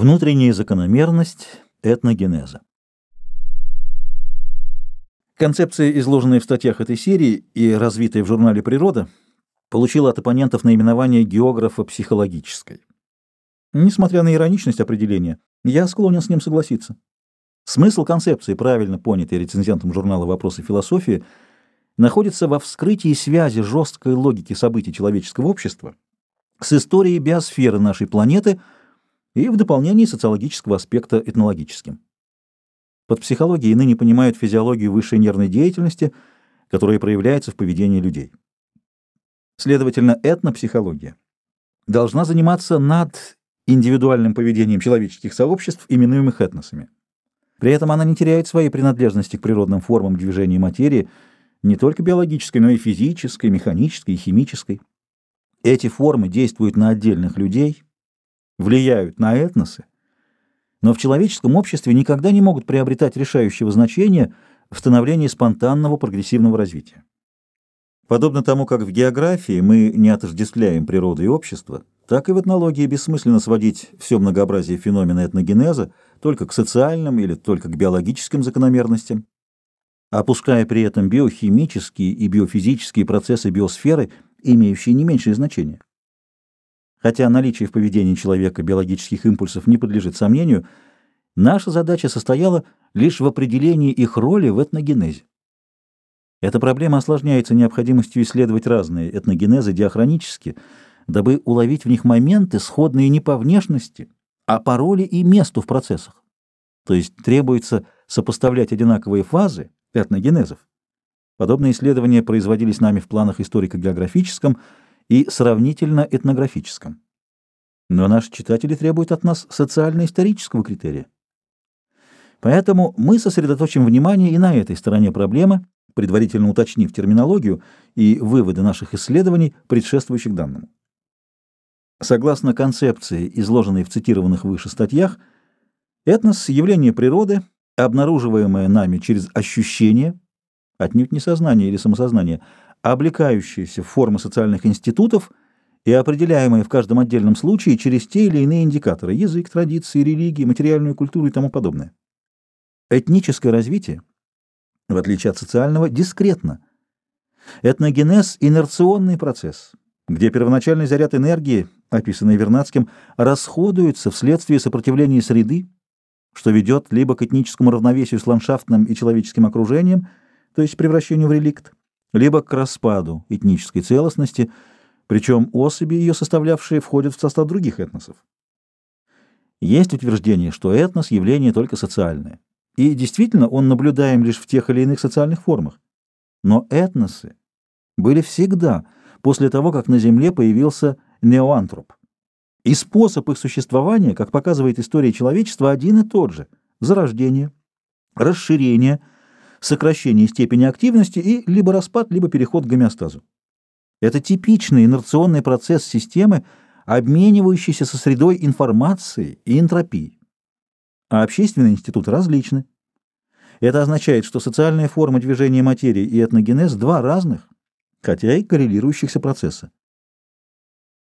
Внутренняя закономерность этногенеза. Концепция, изложенная в статьях этой серии и развитая в журнале «Природа», получила от оппонентов наименование географа психологической. Несмотря на ироничность определения, я склонен с ним согласиться. Смысл концепции, правильно понятой рецензентом журнала «Вопросы философии», находится во вскрытии связи жесткой логики событий человеческого общества с историей биосферы нашей планеты – и в дополнении социологического аспекта этнологическим. Под психологией ныне понимают физиологию высшей нервной деятельности, которая проявляется в поведении людей. Следовательно, этнопсихология должна заниматься над индивидуальным поведением человеческих сообществ, именуемых этносами. При этом она не теряет своей принадлежности к природным формам движения материи, не только биологической, но и физической, механической и химической. Эти формы действуют на отдельных людей – влияют на этносы, но в человеческом обществе никогда не могут приобретать решающего значения в становлении спонтанного прогрессивного развития. Подобно тому, как в географии мы не отождествляем природу и общество, так и в этнологии бессмысленно сводить все многообразие феномена этногенеза только к социальным или только к биологическим закономерностям, опуская при этом биохимические и биофизические процессы биосферы, имеющие не меньшее значение. Хотя наличие в поведении человека биологических импульсов не подлежит сомнению, наша задача состояла лишь в определении их роли в этногенезе. Эта проблема осложняется необходимостью исследовать разные этногенезы диахронически, дабы уловить в них моменты, сходные не по внешности, а по роли и месту в процессах. То есть требуется сопоставлять одинаковые фазы этногенезов. Подобные исследования производились нами в планах историко-географическом и сравнительно-этнографическом. Но наши читатели требуют от нас социально-исторического критерия. Поэтому мы сосредоточим внимание и на этой стороне проблемы, предварительно уточнив терминологию и выводы наших исследований, предшествующих данному. Согласно концепции, изложенной в цитированных выше статьях, этнос — явление природы, обнаруживаемое нами через ощущение, отнюдь не сознание или самосознание, облекающиеся в формы социальных институтов и определяемые в каждом отдельном случае через те или иные индикаторы – язык, традиции, религии, материальную культуру и тому подобное. Этническое развитие, в отличие от социального, дискретно. Этногенез – инерционный процесс, где первоначальный заряд энергии, описанный Вернадским, расходуется вследствие сопротивления среды, что ведет либо к этническому равновесию с ландшафтным и человеческим окружением, то есть превращению в реликт, либо к распаду этнической целостности, причем особи, ее составлявшие, входят в состав других этносов. Есть утверждение, что этнос – явление только социальное, и действительно он наблюдаем лишь в тех или иных социальных формах. Но этносы были всегда после того, как на Земле появился неоантроп. И способ их существования, как показывает история человечества, один и тот же – зарождение, расширение – сокращение степени активности и либо распад, либо переход к гомеостазу. Это типичный инерционный процесс системы, обменивающийся со средой информацией и энтропией. А общественные институты различны. Это означает, что социальная форма движения материи и этногенез – два разных, хотя и коррелирующихся процесса.